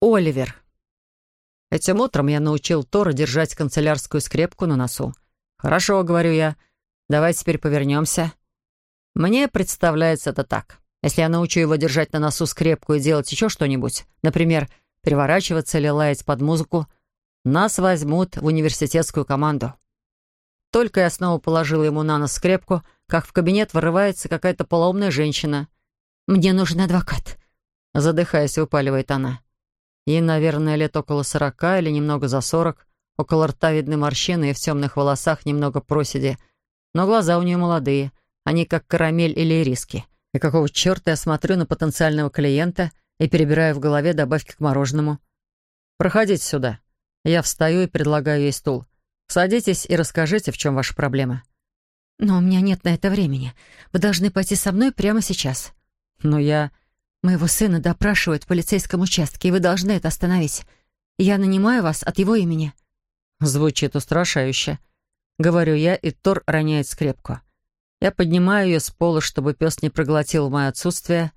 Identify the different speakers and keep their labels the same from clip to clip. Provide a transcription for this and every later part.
Speaker 1: Оливер. Этим утром я научил Тора держать канцелярскую скрепку на носу. «Хорошо», — говорю я, — «давай теперь повернемся». Мне представляется это так. Если я научу его держать на носу скрепку и делать еще что-нибудь, например, переворачиваться или лаять под музыку, нас возьмут в университетскую команду. Только я снова положила ему на нос скрепку, как в кабинет вырывается какая-то полоумная женщина. «Мне нужен адвокат», — задыхаясь, выпаливает она. Ей, наверное, лет около сорока или немного за сорок. Около рта видны морщины и в темных волосах немного проседи. Но глаза у нее молодые. Они как карамель или риски. И какого черта я смотрю на потенциального клиента и перебираю в голове добавки к мороженому? «Проходите сюда». Я встаю и предлагаю ей стул. «Садитесь и расскажите, в чем ваша проблема».
Speaker 2: «Но у меня нет на это времени. Вы должны пойти со мной прямо сейчас».
Speaker 1: «Но я...»
Speaker 2: Моего сына допрашивают в полицейском участке, и вы должны это остановить. Я нанимаю вас от его имени».
Speaker 1: Звучит устрашающе. Говорю я, и Тор роняет скрепку. Я поднимаю ее с пола, чтобы пес не проглотил мое отсутствие,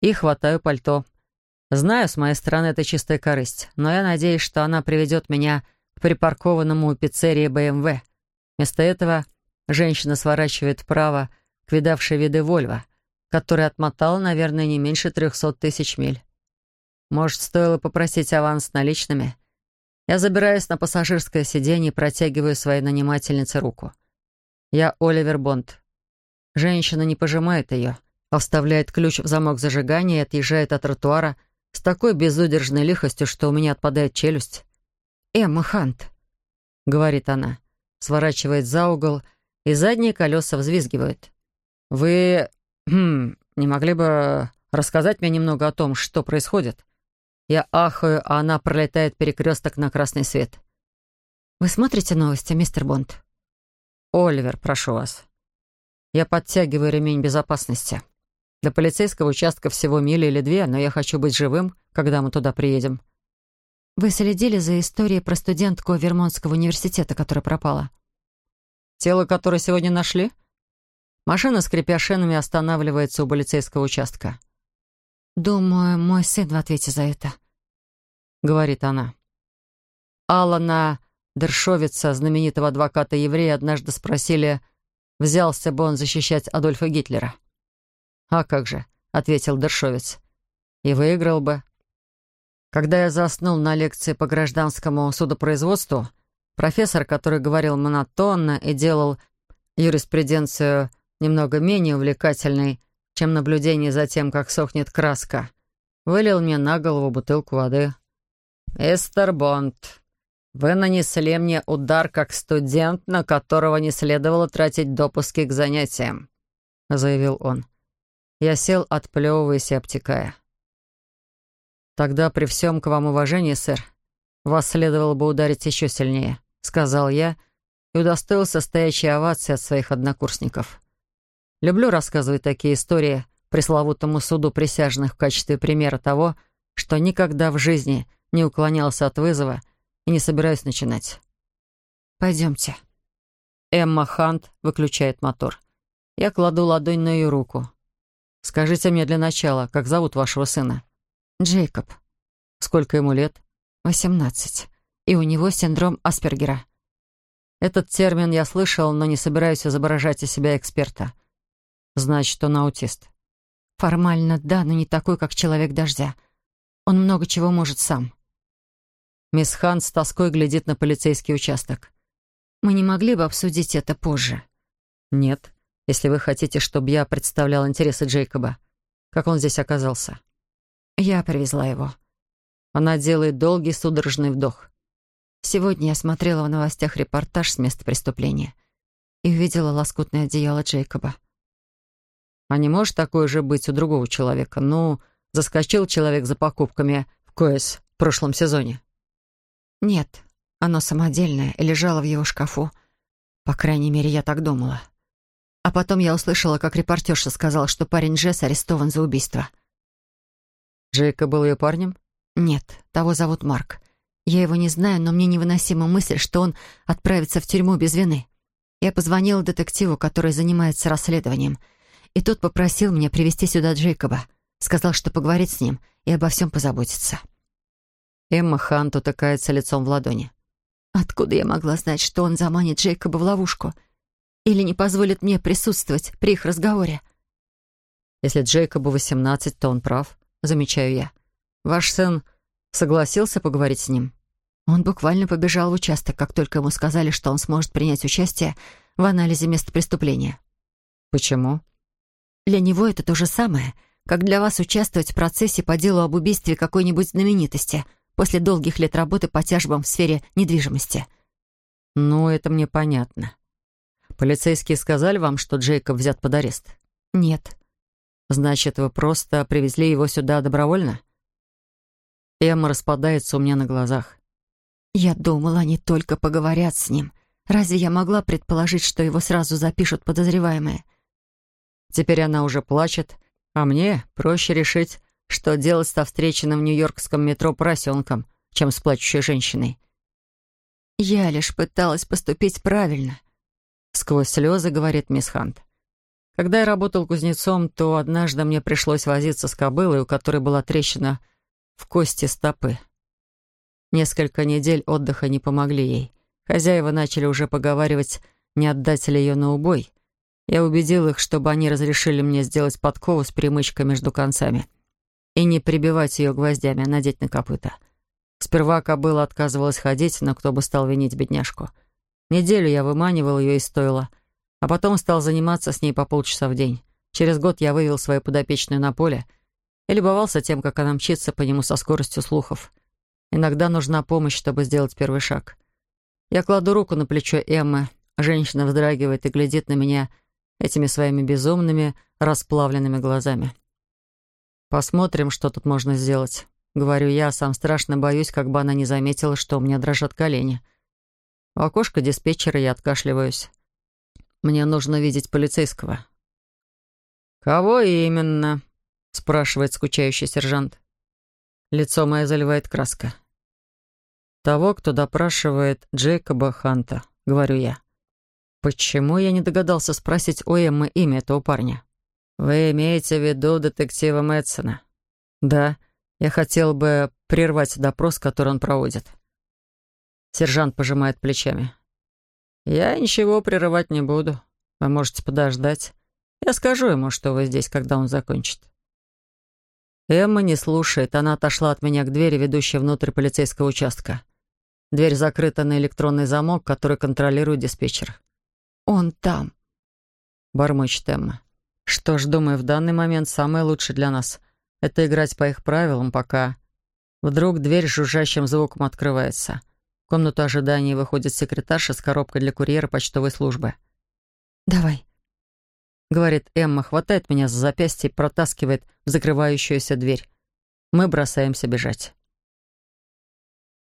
Speaker 1: и хватаю пальто. Знаю, с моей стороны это чистая корысть, но я надеюсь, что она приведет меня к припаркованному у пиццерии БМВ. Вместо этого женщина сворачивает вправо к видавшей виды Вольво — который отмотал, наверное, не меньше трехсот тысяч миль. Может, стоило попросить аванс наличными? Я забираюсь на пассажирское сиденье и протягиваю своей нанимательнице руку. Я Оливер Бонд. Женщина не пожимает ее, а вставляет ключ в замок зажигания и отъезжает от тротуара с такой безудержной лихостью, что у меня отпадает челюсть.
Speaker 2: «Эмма Хант», —
Speaker 1: говорит она, сворачивает за угол, и задние колеса взвизгивают. «Вы «Хм, не могли бы рассказать мне немного о том, что происходит?» Я ахаю, а она пролетает перекресток на красный свет.
Speaker 2: «Вы смотрите новости, мистер Бонд?»
Speaker 1: «Оливер, прошу вас». Я подтягиваю ремень безопасности. До полицейского участка всего мили или две, но я хочу быть живым, когда мы туда приедем.
Speaker 2: Вы следили за историей про студентку Вермонтского университета, которая пропала?
Speaker 1: Тело, которое сегодня нашли? Машина, скрипя шинами, останавливается у полицейского участка.
Speaker 2: «Думаю, мой сын в ответе за это», —
Speaker 1: говорит она. Алана Дершовица, знаменитого адвоката-еврея, однажды спросили, взялся бы он защищать Адольфа Гитлера. «А как же», — ответил Дершовец, — «и выиграл бы». Когда я заснул на лекции по гражданскому судопроизводству, профессор, который говорил монотонно и делал юриспруденцию немного менее увлекательный, чем наблюдение за тем, как сохнет краска, вылил мне на голову бутылку воды. «Мистер Бонд, вы нанесли мне удар как студент, на которого не следовало тратить допуски к занятиям», — заявил он. Я сел, отплевываясь и обтекая. «Тогда при всем к вам уважении, сэр, вас следовало бы ударить еще сильнее», — сказал я и удостоился стоящей овации от своих однокурсников. Люблю рассказывать такие истории пресловутому суду присяжных в качестве примера того, что никогда в жизни не уклонялся от вызова и не собираюсь начинать.
Speaker 2: «Пойдемте».
Speaker 1: Эмма Хант выключает мотор. Я кладу ладонь на ее руку. «Скажите мне для начала, как зовут вашего сына?»
Speaker 2: «Джейкоб».
Speaker 1: «Сколько ему лет?»
Speaker 2: «Восемнадцать. И у него синдром Аспергера».
Speaker 1: Этот термин я слышал, но не собираюсь изображать из себя эксперта. Значит, он аутист.
Speaker 2: Формально, да, но не такой, как человек дождя. Он много чего может сам.
Speaker 1: Мисс Хан с тоской глядит на полицейский участок.
Speaker 2: Мы не могли бы обсудить это позже?
Speaker 1: Нет, если вы хотите, чтобы я представлял интересы Джейкоба. Как он здесь оказался?
Speaker 2: Я привезла его.
Speaker 1: Она делает долгий судорожный вдох.
Speaker 2: Сегодня я смотрела в новостях репортаж с места преступления и увидела лоскутное одеяло Джейкоба.
Speaker 1: А не может такое же быть у другого человека? Ну, заскочил человек за покупками в КС в прошлом сезоне.
Speaker 2: Нет, оно самодельное и лежало в его шкафу. По крайней мере, я так думала. А потом я услышала, как репортерша сказала, что парень Джесс арестован за убийство.
Speaker 1: Джейка был ее парнем?
Speaker 2: Нет, того зовут Марк. Я его не знаю, но мне невыносима мысль, что он отправится в тюрьму без вины. Я позвонила детективу, который занимается расследованием — и тот попросил меня привести сюда Джейкоба. Сказал, что поговорит с ним и обо всем позаботится.
Speaker 1: Эмма Хант утыкается лицом в ладони.
Speaker 2: Откуда я могла знать, что он заманит Джейкоба в ловушку? Или не позволит мне присутствовать при их разговоре?
Speaker 1: Если Джейкобу восемнадцать, то он прав, замечаю я. Ваш сын согласился поговорить с ним?
Speaker 2: Он буквально побежал в участок, как только ему сказали, что он сможет принять участие в анализе места преступления.
Speaker 1: Почему?
Speaker 2: Для него это то же самое, как для вас участвовать в процессе по делу об убийстве какой-нибудь знаменитости после долгих лет работы по тяжбам в сфере недвижимости.
Speaker 1: Ну, это мне понятно. Полицейские сказали вам, что Джейкоб взят под арест?
Speaker 2: Нет.
Speaker 1: Значит, вы просто привезли его сюда добровольно? Эмма распадается у меня на глазах.
Speaker 2: Я думала, они только поговорят с ним. Разве я могла предположить, что его сразу запишут подозреваемые?
Speaker 1: Теперь она уже плачет, а мне проще решить, что делать со встреченным в нью-йоркском метро поросенком, чем с плачущей женщиной.
Speaker 2: «Я лишь пыталась поступить правильно», —
Speaker 1: сквозь слезы говорит мисс Хант. «Когда я работал кузнецом, то однажды мне пришлось возиться с кобылой, у которой была трещина в кости стопы. Несколько недель отдыха не помогли ей. Хозяева начали уже поговаривать, не отдать ли ее на убой. Я убедил их, чтобы они разрешили мне сделать подкову с перемычкой между концами и не прибивать ее гвоздями, а надеть на копыта. Сперва кобыла отказывалась ходить, но кто бы стал винить бедняжку. Неделю я выманивал ее из стойла, а потом стал заниматься с ней по полчаса в день. Через год я вывел свою подопечную на поле и любовался тем, как она мчится по нему со скоростью слухов. Иногда нужна помощь, чтобы сделать первый шаг. Я кладу руку на плечо Эммы, женщина вздрагивает и глядит на меня этими своими безумными, расплавленными глазами. «Посмотрим, что тут можно сделать», — говорю я, сам страшно боюсь, как бы она не заметила, что у меня дрожат колени. У окошка диспетчера я откашливаюсь. «Мне нужно видеть полицейского». «Кого именно?» — спрашивает скучающий сержант. Лицо мое заливает краска. «Того, кто допрашивает Джейкоба Ханта», — говорю я. Почему я не догадался спросить у Эммы имя этого парня? Вы имеете в виду детектива Мэтсона? Да, я хотел бы прервать допрос, который он проводит. Сержант пожимает плечами. Я ничего прерывать не буду. Вы можете подождать. Я скажу ему, что вы здесь, когда он закончит. Эмма не слушает. Она отошла от меня к двери, ведущей внутрь полицейского участка. Дверь закрыта на электронный замок, который контролирует диспетчер.
Speaker 2: Он там.
Speaker 1: Бормочет Эмма. Что ж, думаю, в данный момент самое лучшее для нас — это играть по их правилам, пока... Вдруг дверь с жужжащим звуком открывается. В комнату ожидания выходит секретарша с коробкой для курьера почтовой службы.
Speaker 2: «Давай», —
Speaker 1: говорит Эмма, хватает меня за запястье и протаскивает в закрывающуюся дверь. Мы бросаемся бежать.